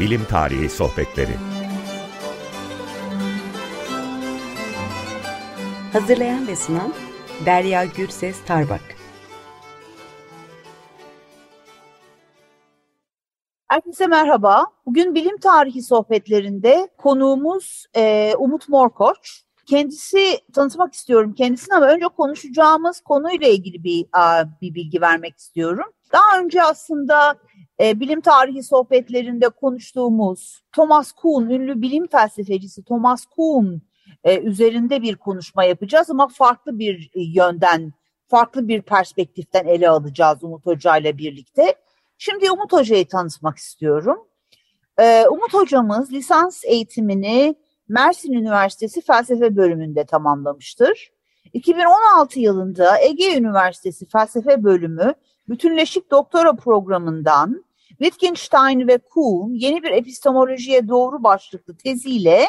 Bilim Tarihi Sohbetleri Hazırlayan ve sunan Derya Gürses Tarbak Herkese merhaba. Bugün bilim tarihi sohbetlerinde konuğumuz e, Umut Morkoç. Kendisi tanıtmak istiyorum kendisini ama önce konuşacağımız konuyla ilgili bir, bir bilgi vermek istiyorum. Daha önce aslında e, bilim tarihi sohbetlerinde konuştuğumuz Thomas Kuhn, ünlü bilim felsefecisi Thomas Kuhn e, üzerinde bir konuşma yapacağız ama farklı bir yönden, farklı bir perspektiften ele alacağız Umut Hoca ile birlikte. Şimdi Umut Hoca'yı tanıtmak istiyorum. E, Umut Hocamız lisans eğitimini Mersin Üniversitesi Felsefe bölümünde tamamlamıştır. 2016 yılında Ege Üniversitesi Felsefe bölümü bütünleşik doktora programından Wittgenstein ve Kuhn yeni bir epistemolojiye doğru başlıklı teziyle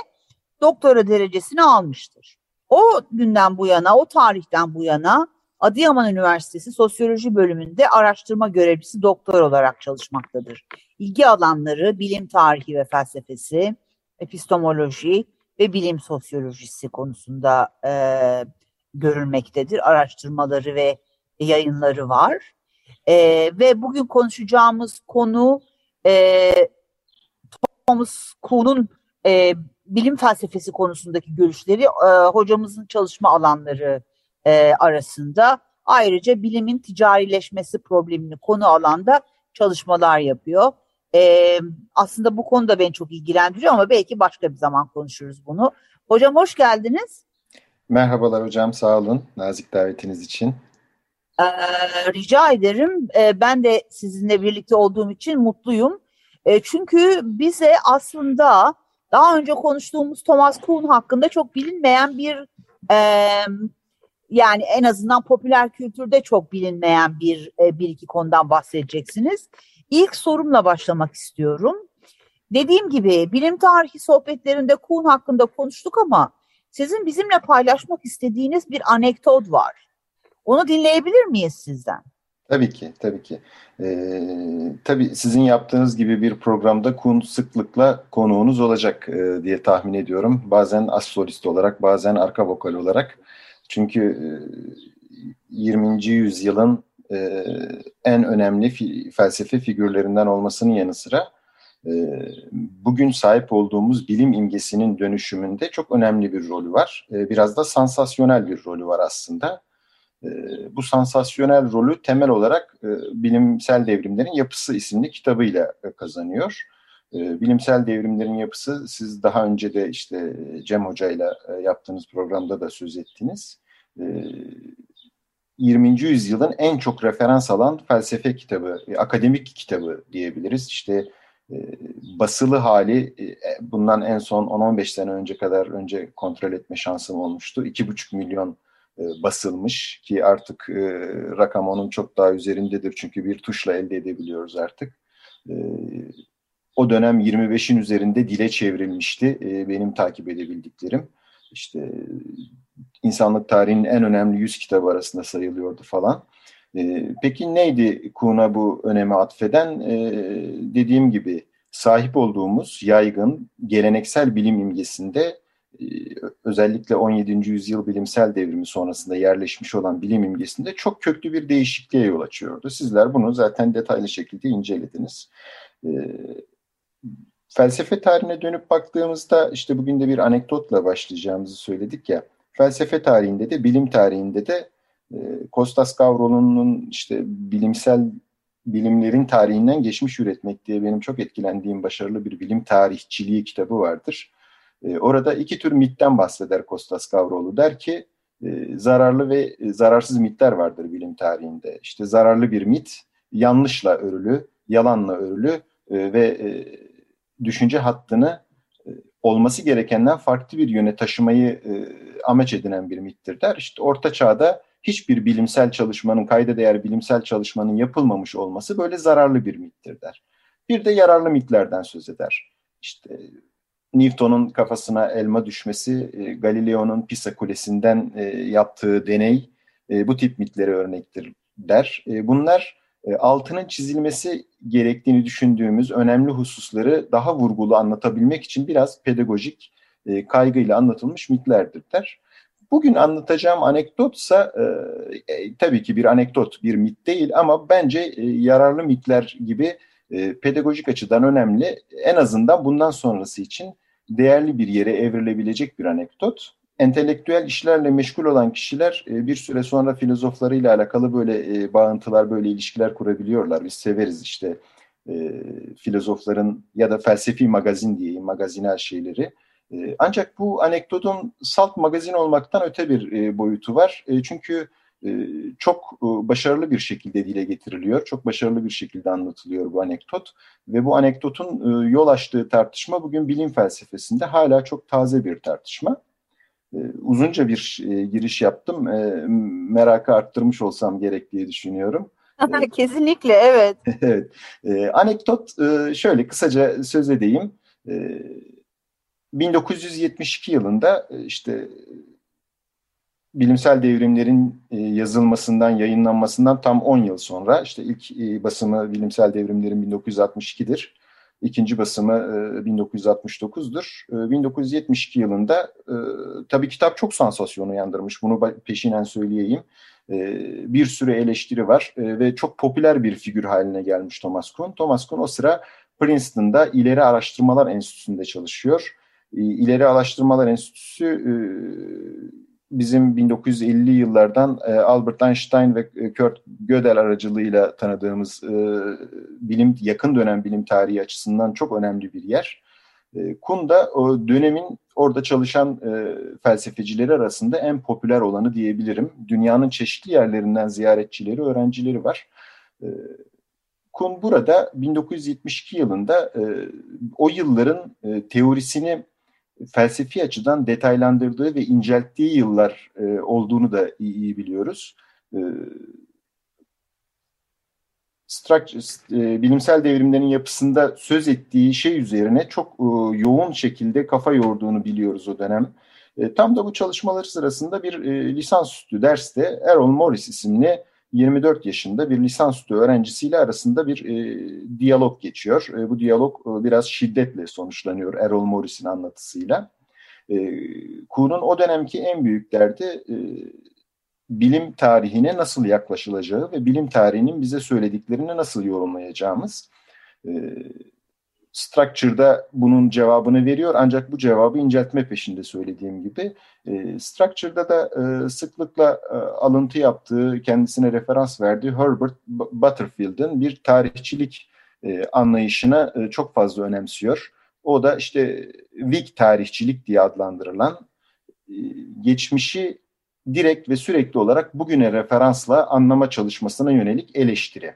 doktora derecesini almıştır. O günden bu yana, o tarihten bu yana Adıyaman Üniversitesi Sosyoloji bölümünde araştırma görevlisi doktor olarak çalışmaktadır. İlgi alanları bilim tarihi ve felsefesi, epistemoloji ve bilim sosyolojisi konusunda e, görülmektedir. Araştırmaları ve yayınları var. E, ve bugün konuşacağımız konu e, Thomas Kuhn'un e, bilim felsefesi konusundaki görüşleri e, hocamızın çalışma alanları e, arasında. Ayrıca bilimin ticarileşmesi problemini konu alanda çalışmalar yapıyor. E, aslında bu konu da beni çok ilgilendiriyor ama belki başka bir zaman konuşuruz bunu. Hocam hoş geldiniz. Merhabalar hocam, sağ olun nazik davetiniz için. Ee, rica ederim. Ee, ben de sizinle birlikte olduğum için mutluyum. Ee, çünkü bize aslında daha önce konuştuğumuz Thomas Kuhn hakkında çok bilinmeyen bir e, yani en azından popüler kültürde çok bilinmeyen bir e, bir iki konudan bahsedeceksiniz. İlk sorumla başlamak istiyorum. Dediğim gibi bilim tarihi sohbetlerinde Kuhn hakkında konuştuk ama sizin bizimle paylaşmak istediğiniz bir anekdot var. Onu dinleyebilir miyiz sizden? Tabii ki, tabii ki. Ee, tabii sizin yaptığınız gibi bir programda Kuhn sıklıkla konuğunuz olacak e, diye tahmin ediyorum. Bazen as solist olarak, bazen arka vokal olarak. Çünkü e, 20. yüzyılın e, en önemli fi, felsefe figürlerinden olmasının yanı sıra e, bugün sahip olduğumuz bilim imgesinin dönüşümünde çok önemli bir rolü var. E, biraz da sansasyonel bir rolü var aslında. E, bu sansasyonel rolü temel olarak e, Bilimsel Devrimlerin Yapısı isimli kitabıyla e, kazanıyor. E, bilimsel devrimlerin yapısı siz daha önce de işte Cem Hoca ile yaptığınız programda da söz ettiniz. E, 20. yüzyılın en çok referans alan felsefe kitabı, e, akademik kitabı diyebiliriz. İşte e, basılı hali e, bundan en son 10-15 sene önce kadar önce kontrol etme şansım olmuştu. 2,5 milyon e, basılmış ki artık e, rakam onun çok daha üzerindedir çünkü bir tuşla elde edebiliyoruz artık. E, o dönem 25'in üzerinde dile çevrilmişti e, benim takip edebildiklerim. İşte insanlık tarihinin en önemli 100 kitabı arasında sayılıyordu falan. E, peki neydi Kuhn'a bu önemi atfeden? E, dediğim gibi sahip olduğumuz yaygın geleneksel bilim imgesinde e, özellikle 17. yüzyıl bilimsel devrimi sonrasında yerleşmiş olan bilim imgesinde çok köklü bir değişikliğe yol açıyordu. Sizler bunu zaten detaylı şekilde incelediniz. E, felsefe tarihine dönüp baktığımızda işte bugün de bir anekdotla başlayacağımızı söyledik ya felsefe tarihinde de bilim tarihinde de e, Kostas Gavrolo'nun işte bilimsel bilimlerin tarihinden geçmiş üretmek diye benim çok etkilendiğim başarılı bir bilim tarihçiliği kitabı vardır. E, orada iki tür mitten bahseder Kostas Gavrolu. Der ki e, zararlı ve e, zararsız mitler vardır bilim tarihinde. İşte zararlı bir mit yanlışla örülü, yalanla örülü ve düşünce hattını olması gerekenden farklı bir yöne taşımayı e, amaç edinen bir mittir der. İşte orta çağda hiçbir bilimsel çalışmanın, kayda değer bilimsel çalışmanın yapılmamış olması böyle zararlı bir mittir der. Bir de yararlı mitlerden söz eder. İşte Newton'un kafasına elma düşmesi, e, Galileo'nun Pisa Kulesi'nden e, yaptığı deney e, bu tip mitlere örnektir der. Bunlar altının çizilmesi gerektiğini düşündüğümüz önemli hususları daha vurgulu anlatabilmek için biraz pedagojik kaygıyla anlatılmış mitlerdir der. Bugün anlatacağım anekdotsa e, tabii ki bir anekdot, bir mit değil ama bence e, yararlı mitler gibi e, pedagojik açıdan önemli. En azından bundan sonrası için değerli bir yere evrilebilecek bir anekdot. Entelektüel işlerle meşgul olan kişiler e, bir süre sonra filozoflarıyla alakalı böyle e, bağıntılar, böyle ilişkiler kurabiliyorlar. Biz severiz işte e, filozofların ya da felsefi magazin diyeyim, magazinel şeyleri. E, ancak bu anekdotun salt magazin olmaktan öte bir e, boyutu var. Çünkü çok e, başarılı bir şekilde dile getiriliyor. Çok başarılı bir şekilde anlatılıyor bu anekdot. Ve bu anekdotun e, yol açtığı tartışma bugün bilim felsefesinde hala çok taze bir tartışma. Uzunca bir giriş yaptım. Merakı arttırmış olsam gerek diye düşünüyorum. Kesinlikle evet. evet. Anekdot şöyle kısaca söz edeyim. 1972 yılında işte bilimsel devrimlerin e, yazılmasından, yayınlanmasından tam 10 yıl sonra işte ilk e, basımı bilimsel devrimlerin 1962'dir. İkinci basımı 1969'dur. E, 1972 yılında tabii kitap çok sansasyon uyandırmış. Bunu peşinen söyleyeyim. Bir sürü eleştiri var ve çok popüler bir figür haline gelmiş Thomas Kuhn. Thomas Kuhn o sıra Princeton'da İleri Araştırmalar Enstitüsü'nde çalışıyor. İleri Araştırmalar Enstitüsü bizim 1950'li yıllardan e, Albert Einstein ve e, Kurt Gödel aracılığıyla tanıdığımız e, bilim yakın dönem bilim tarihi açısından çok önemli bir yer. E, Kuhn da o dönemin orada çalışan e, felsefecileri arasında en popüler olanı diyebilirim. Dünyanın çeşitli yerlerinden ziyaretçileri, öğrencileri var. E, Kuhn burada 1972 yılında e, o yılların e, teorisini felsefi açıdan detaylandırdığı ve incelttiği yıllar e, olduğunu da iyi, iyi biliyoruz. E, e, bilimsel devrimlerin yapısında söz ettiği şey üzerine çok e, yoğun şekilde kafa yorduğunu biliyoruz o dönem. E, tam da bu çalışmaları sırasında bir e, lisansüstü derste Errol Morris isimli 24 yaşında bir lisansüstü öğrencisiyle arasında bir e, diyalog geçiyor. E, bu diyalog e, biraz şiddetle sonuçlanıyor Errol Morris'in anlatısıyla. E, Kuhn'un o dönemki en büyük derdi e, bilim tarihine nasıl yaklaşılacağı ve bilim tarihinin bize söylediklerini nasıl yorumlayacağımız. E, Structure'da bunun cevabını veriyor ancak bu cevabı inceltme peşinde söylediğim gibi. E, Structure'da da e, sıklıkla e, alıntı yaptığı, kendisine referans verdiği Herbert Butterfield'ın bir tarihçilik e, anlayışına e, çok fazla önemsiyor. O da işte Whig tarihçilik diye adlandırılan e, geçmişi direkt ve sürekli olarak bugüne referansla anlama çalışmasına yönelik eleştiri.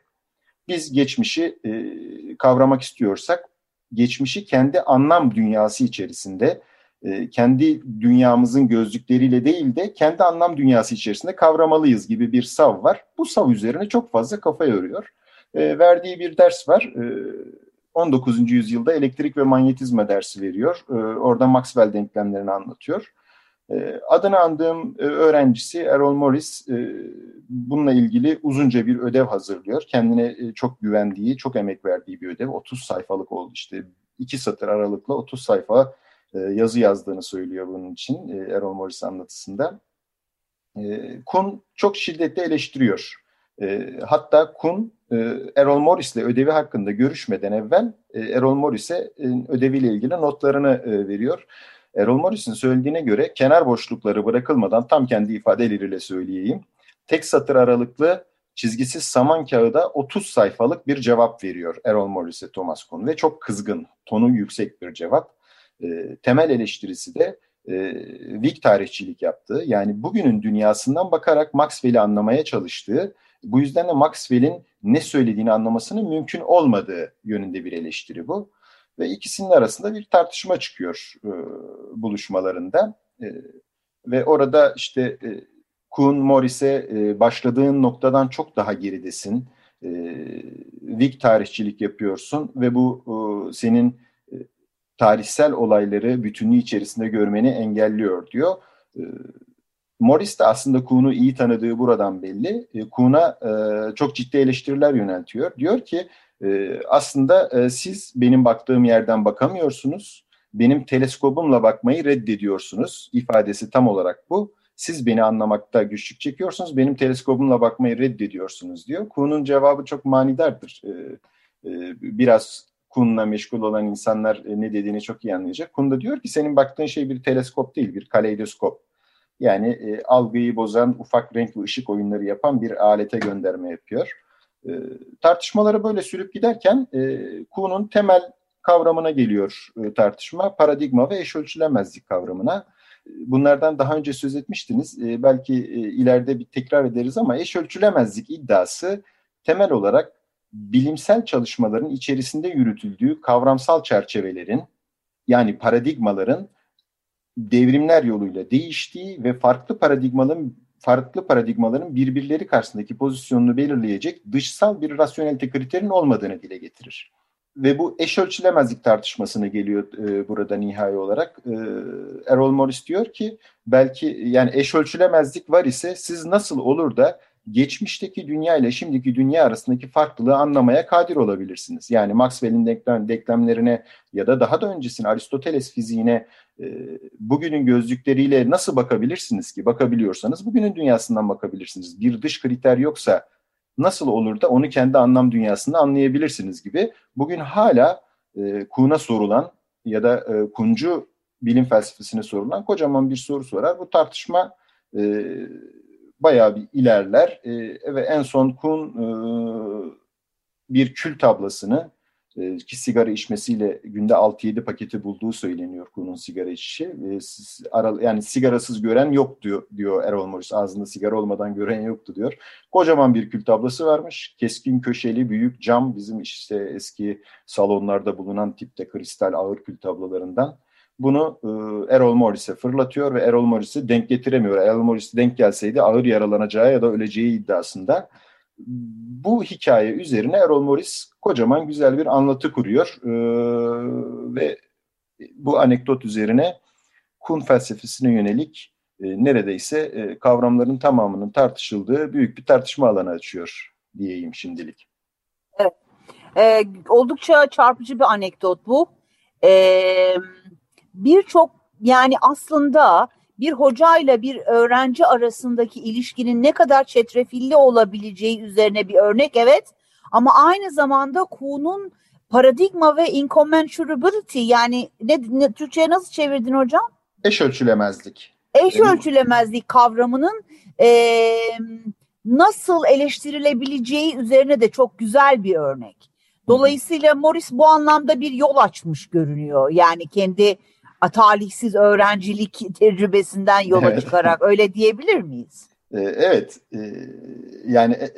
Biz geçmişi e, kavramak istiyorsak geçmişi kendi anlam dünyası içerisinde e, kendi dünyamızın gözlükleriyle değil de kendi anlam dünyası içerisinde kavramalıyız gibi bir sav var. Bu sav üzerine çok fazla kafa yoruyor. E, verdiği bir ders var. E, 19. yüzyılda elektrik ve manyetizma dersi veriyor. E, orada Maxwell denklemlerini anlatıyor. E, adını andığım e, öğrencisi Errol Morris e, bununla ilgili uzunca bir ödev hazırlıyor. Kendine çok güvendiği, çok emek verdiği bir ödev. 30 sayfalık oldu işte. iki satır aralıkla 30 sayfa yazı yazdığını söylüyor bunun için Errol Morris anlatısında. Kuhn çok şiddetle eleştiriyor. Hatta Kuhn Errol Morris'le ödevi hakkında görüşmeden evvel Errol Morris'e ödeviyle ilgili notlarını veriyor Errol Morris'in söylediğine göre kenar boşlukları bırakılmadan tam kendi ifadeleriyle söyleyeyim. Tek satır aralıklı çizgisiz saman kağıda 30 sayfalık bir cevap veriyor Errol Morris'e Thomas Kuhn ve çok kızgın, tonu yüksek bir cevap. E, temel eleştirisi de e, Whig tarihçilik yaptığı yani bugünün dünyasından bakarak Maxwell'i anlamaya çalıştığı bu yüzden de Maxwell'in ne söylediğini anlamasının mümkün olmadığı yönünde bir eleştiri bu ve ikisinin arasında bir tartışma çıkıyor e, buluşmalarında e, ve orada işte e, Kuhn Morris'e e, başladığın noktadan çok daha geridesin. E, Whig tarihçilik yapıyorsun ve bu e, senin e, tarihsel olayları bütünlüğü içerisinde görmeni engelliyor diyor. E, Morris de aslında Kuhn'u iyi tanıdığı buradan belli. E, Kuhn'a e, çok ciddi eleştiriler yöneltiyor. Diyor ki e, aslında e, siz benim baktığım yerden bakamıyorsunuz. Benim teleskobumla bakmayı reddediyorsunuz. İfadesi tam olarak bu. Siz beni anlamakta güçlük çekiyorsunuz. Benim teleskobumla bakmayı reddediyorsunuz diyor. Kuhn'un cevabı çok manidardır. E, e, biraz Kuhn'la meşgul olan insanlar e, ne dediğini çok iyi anlayacak. Kuhn da diyor ki senin baktığın şey bir teleskop değil, bir kaleidoskop. Yani e, algıyı bozan, ufak renkli ışık oyunları yapan bir alete gönderme yapıyor. E, tartışmaları böyle sürüp giderken e, Kuhn'un temel kavramına geliyor e, tartışma. Paradigma ve eş ölçülemezlik kavramına. Bunlardan daha önce söz etmiştiniz. E, belki e, ileride bir tekrar ederiz ama eş ölçülemezlik iddiası temel olarak bilimsel çalışmaların içerisinde yürütüldüğü kavramsal çerçevelerin yani paradigmaların devrimler yoluyla değiştiği ve farklı paradigmaların farklı paradigmaların birbirleri karşısındaki pozisyonunu belirleyecek dışsal bir rasyonelite kriterin olmadığını dile getirir. Ve bu eş ölçülemezlik tartışmasına geliyor e, burada nihai olarak. E, Errol Morris diyor ki belki yani eş ölçülemezlik var ise siz nasıl olur da geçmişteki dünya ile şimdiki dünya arasındaki farklılığı anlamaya kadir olabilirsiniz. Yani Maxwell'in denklem, denklemlerine ya da daha da öncesine Aristoteles fiziğine e, bugünün gözlükleriyle nasıl bakabilirsiniz ki? Bakabiliyorsanız bugünün dünyasından bakabilirsiniz. Bir dış kriter yoksa nasıl olur da onu kendi anlam dünyasında anlayabilirsiniz gibi. Bugün hala e, Kuhn'a sorulan ya da e, Kuncu bilim felsefesine sorulan kocaman bir soru sorar. Bu tartışma e, bayağı bir ilerler e, ve en son Kuhn e, bir kül tablasını e, ki sigara içmesiyle günde 6-7 paketi bulduğu söyleniyor Kuhn'un sigara içişi. E, ara, yani sigarasız gören yok diyor, diyor Errol Morris. Ağzında sigara olmadan gören yoktu diyor. Kocaman bir kül tablası varmış. Keskin köşeli büyük cam bizim işte eski salonlarda bulunan tipte kristal ağır kül tablolarından bunu e, Errol Morris'e fırlatıyor ve Errol Morris'i denk getiremiyor. Errol Morris denk gelseydi ağır yaralanacağı ya da öleceği iddiasında. Bu hikaye üzerine Errol Morris kocaman güzel bir anlatı kuruyor e, ve bu anekdot üzerine Kun felsefesine yönelik e, neredeyse e, kavramların tamamının tartışıldığı büyük bir tartışma alanı açıyor diyeyim şimdilik. Evet. E, oldukça çarpıcı bir anekdot bu. Evet birçok yani aslında bir hocayla bir öğrenci arasındaki ilişkinin ne kadar çetrefilli olabileceği üzerine bir örnek evet. Ama aynı zamanda Kuhn'un paradigma ve incommensurability yani ne, ne Türkçe'ye nasıl çevirdin hocam? Eş ölçülemezlik. Eş ölçülemezlik kavramının e, nasıl eleştirilebileceği üzerine de çok güzel bir örnek. Dolayısıyla Morris bu anlamda bir yol açmış görünüyor. Yani kendi talihsiz öğrencilik tecrübesinden yola evet. çıkarak öyle diyebilir miyiz? Ee, evet. Ee, yani e,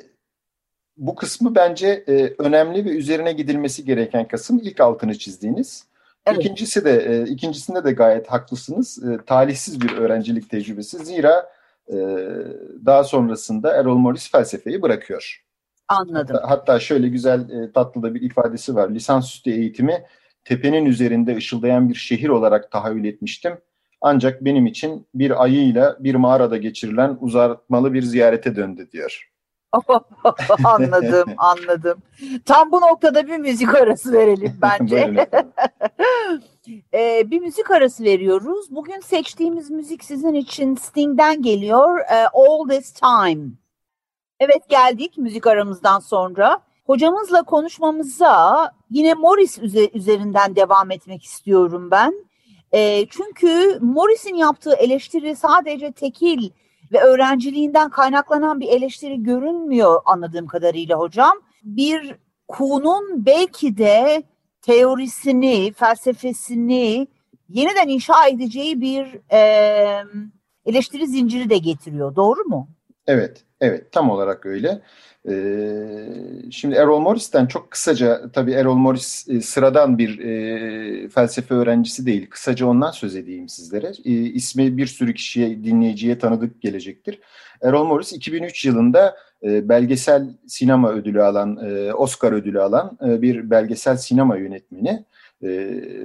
bu kısmı bence e, önemli ve üzerine gidilmesi gereken kısım ilk altını çizdiğiniz. Evet. İkincisi de e, ikincisinde de gayet haklısınız. Talihsiz bir öğrencilik tecrübesi. Zira daha sonrasında Errol Morris felsefeyi bırakıyor. Anladım. Hatta, hatta şöyle güzel tatlı da bir ifadesi var. Lisansüstü eğitimi tepenin üzerinde ışıldayan bir şehir olarak tahayyül etmiştim. Ancak benim için bir ayıyla bir mağarada geçirilen uzatmalı bir ziyarete döndü diyor. anladım, anladım. Tam bu noktada bir müzik arası verelim bence. ee, bir müzik arası veriyoruz. Bugün seçtiğimiz müzik sizin için Sting'den geliyor. Ee, All This Time. Evet geldik müzik aramızdan sonra. Hocamızla konuşmamıza yine Morris üzerinden devam etmek istiyorum ben. E, çünkü Morris'in yaptığı eleştiri sadece tekil ve öğrenciliğinden kaynaklanan bir eleştiri görünmüyor anladığım kadarıyla hocam. Bir Kuhn'un belki de teorisini, felsefesini yeniden inşa edeceği bir e, eleştiri zinciri de getiriyor. Doğru mu? Evet, evet tam olarak öyle. Ee, şimdi Errol Morris'ten çok kısaca, tabii Errol Morris e, sıradan bir e, felsefe öğrencisi değil. Kısaca ondan söz edeyim sizlere. E, ismi bir sürü kişiye, dinleyiciye tanıdık gelecektir. Errol Morris 2003 yılında e, belgesel sinema ödülü alan, Oscar ödülü alan bir belgesel sinema yönetmeni.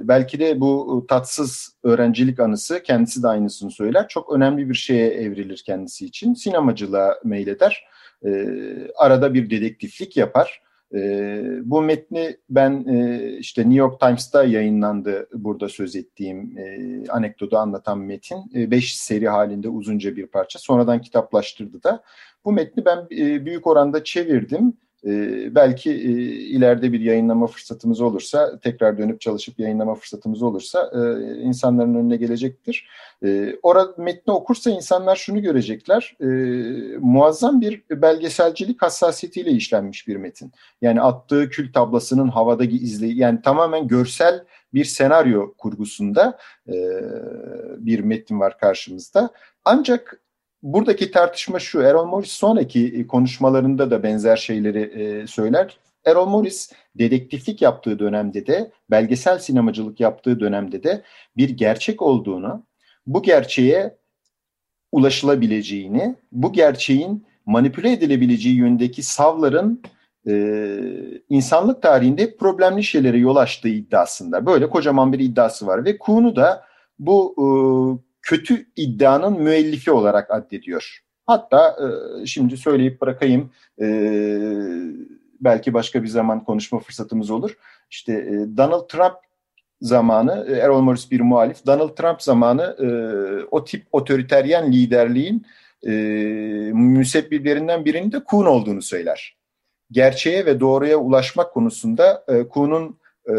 Belki de bu tatsız öğrencilik anısı kendisi de aynısını söyler. Çok önemli bir şeye evrilir kendisi için. Sinemacılığa meyleder. E, arada bir dedektiflik yapar. E, bu metni ben e, işte New York Times'ta yayınlandı burada söz ettiğim e, anekdotu anlatan metin. E, beş seri halinde uzunca bir parça. Sonradan kitaplaştırdı da. Bu metni ben e, büyük oranda çevirdim e, belki e, ileride bir yayınlama fırsatımız olursa, tekrar dönüp çalışıp yayınlama fırsatımız olursa e, insanların önüne gelecektir. E, orada metni okursa insanlar şunu görecekler, e, muazzam bir belgeselcilik hassasiyetiyle işlenmiş bir metin. Yani attığı kül tablasının havadaki izleyi, yani tamamen görsel bir senaryo kurgusunda e, bir metin var karşımızda. Ancak buradaki tartışma şu. Errol Morris sonraki e, konuşmalarında da benzer şeyleri e, söyler. Errol Morris dedektiflik yaptığı dönemde de, belgesel sinemacılık yaptığı dönemde de bir gerçek olduğunu, bu gerçeğe ulaşılabileceğini, bu gerçeğin manipüle edilebileceği yöndeki savların e, insanlık tarihinde problemli şeylere yol açtığı iddiasında. Böyle kocaman bir iddiası var ve Kuhn'u da bu e, kötü iddianın müellifi olarak addediyor. Hatta e, şimdi söyleyip bırakayım e, belki başka bir zaman konuşma fırsatımız olur. İşte e, Donald Trump zamanı, Errol Morris bir muhalif, Donald Trump zamanı e, o tip otoriteryen liderliğin e, müsebbiblerinden birinin de Kuhn olduğunu söyler. Gerçeğe ve doğruya ulaşmak konusunda e, Kuhn'un e,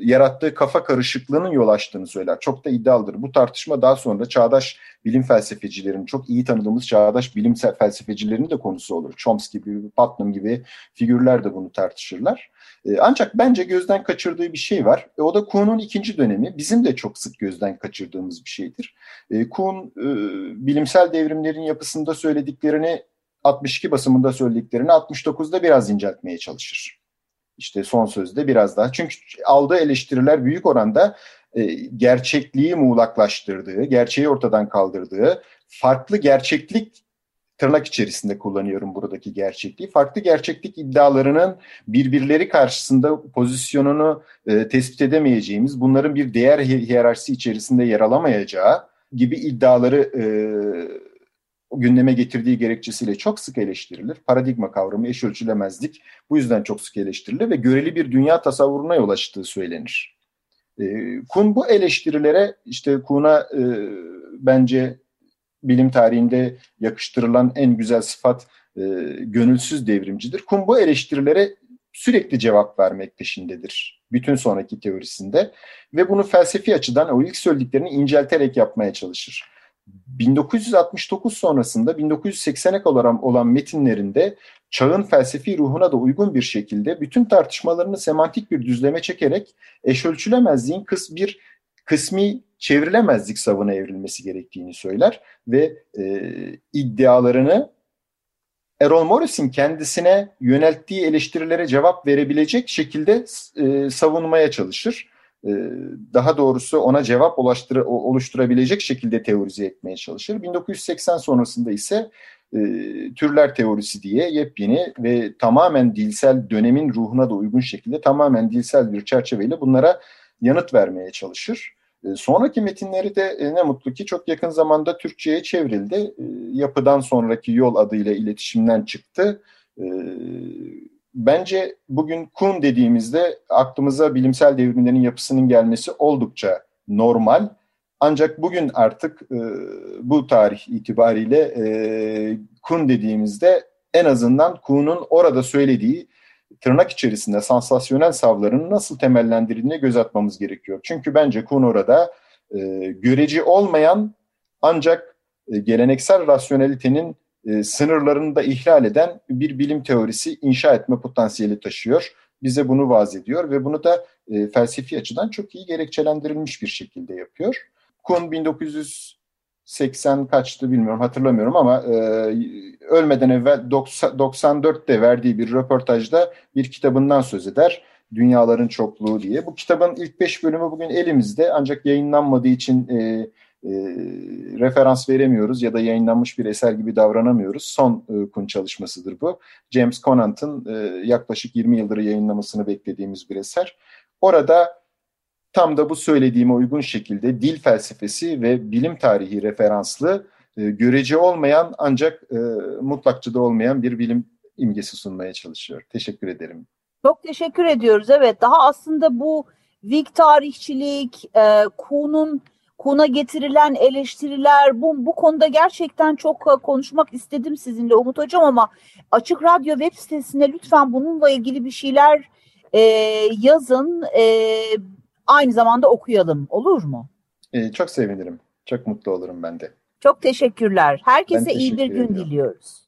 yarattığı kafa karışıklığının yol açtığını söyler. Çok da iddialıdır. Bu tartışma daha sonra çağdaş bilim felsefecilerin, çok iyi tanıdığımız çağdaş bilim felsefecilerin de konusu olur. Chomsky gibi, Putnam gibi figürler de bunu tartışırlar. E, ancak bence gözden kaçırdığı bir şey var. E, o da Kuhn'un ikinci dönemi. Bizim de çok sık gözden kaçırdığımız bir şeydir. E, Kuhn e, bilimsel devrimlerin yapısında söylediklerini 62 basımında söylediklerini 69'da biraz inceltmeye çalışır işte son sözde biraz daha. Çünkü aldığı eleştiriler büyük oranda e, gerçekliği muğlaklaştırdığı, gerçeği ortadan kaldırdığı, farklı gerçeklik tırnak içerisinde kullanıyorum buradaki gerçekliği. Farklı gerçeklik iddialarının birbirleri karşısında pozisyonunu e, tespit edemeyeceğimiz, bunların bir değer hiyerarşisi içerisinde yer alamayacağı gibi iddiaları e, gündeme getirdiği gerekçesiyle çok sık eleştirilir. Paradigma kavramı, eş ölçülemezlik bu yüzden çok sık eleştirilir ve göreli bir dünya tasavvuruna yol açtığı söylenir. E, Kuhn bu eleştirilere işte Kuhn'a e, bence bilim tarihinde yakıştırılan en güzel sıfat e, gönülsüz devrimcidir. Kuhn bu eleştirilere sürekli cevap vermek peşindedir. Bütün sonraki teorisinde ve bunu felsefi açıdan o ilk söylediklerini incelterek yapmaya çalışır. 1969 sonrasında 1980'e kadar olan metinlerinde çağın felsefi ruhuna da uygun bir şekilde bütün tartışmalarını semantik bir düzleme çekerek eş ölçülemezliğin kıs bir kısmi çevrilemezlik savına evrilmesi gerektiğini söyler ve e, iddialarını Errol Morris'in kendisine yönelttiği eleştirilere cevap verebilecek şekilde e, savunmaya çalışır. E, daha doğrusu ona cevap oluşturabilecek şekilde teorize etmeye çalışır. 1980 sonrasında ise e, türler teorisi diye yepyeni ve tamamen dilsel dönemin ruhuna da uygun şekilde tamamen dilsel bir çerçeveyle bunlara yanıt vermeye çalışır. E, sonraki metinleri de ne mutlu ki çok yakın zamanda Türkçe'ye çevrildi. Yapıdan sonraki yol adıyla iletişimden çıktı bence bugün Kuhn dediğimizde aklımıza bilimsel devrimlerin yapısının gelmesi oldukça normal. Ancak bugün artık e, bu tarih itibariyle e, Kuhn dediğimizde en azından Kuhn'un orada söylediği tırnak içerisinde sansasyonel savların nasıl temellendirildiğine göz atmamız gerekiyor. Çünkü bence Kuhn orada e, göreci olmayan ancak e, geleneksel rasyonelitenin e, sınırlarını da ihlal eden bir bilim teorisi inşa etme potansiyeli taşıyor. Bize bunu vaz ediyor ve bunu da e, felsefi açıdan çok iyi gerekçelendirilmiş bir şekilde yapıyor. Kuhn 1980 kaçtı bilmiyorum hatırlamıyorum ama e, ölmeden evvel 90, 94'te verdiği bir röportajda bir kitabından söz eder. Dünyaların Çokluğu diye. Bu kitabın ilk beş bölümü bugün elimizde ancak yayınlanmadığı için e, e, referans veremiyoruz ya da yayınlanmış bir eser gibi davranamıyoruz. Son e, Kun çalışmasıdır bu. James Conant'ın e, yaklaşık 20 yıldır yayınlamasını beklediğimiz bir eser. Orada tam da bu söylediğime uygun şekilde dil felsefesi ve bilim tarihi referanslı e, görece olmayan ancak e, mutlakçıda olmayan bir bilim imgesi sunmaya çalışıyor. Teşekkür ederim. Çok teşekkür ediyoruz. Evet daha aslında bu Whig tarihçilik, e, Kuhn'un Kuhn'a getirilen eleştiriler bu, bu konuda gerçekten çok e, konuşmak istedim sizinle Umut Hocam ama Açık Radyo web sitesine lütfen bununla ilgili bir şeyler e, yazın. E, aynı zamanda okuyalım olur mu? E, çok sevinirim. Çok mutlu olurum ben de. Çok teşekkürler. Herkese Ben iyi bir teşekkür gün ediyorum. diliyoruz.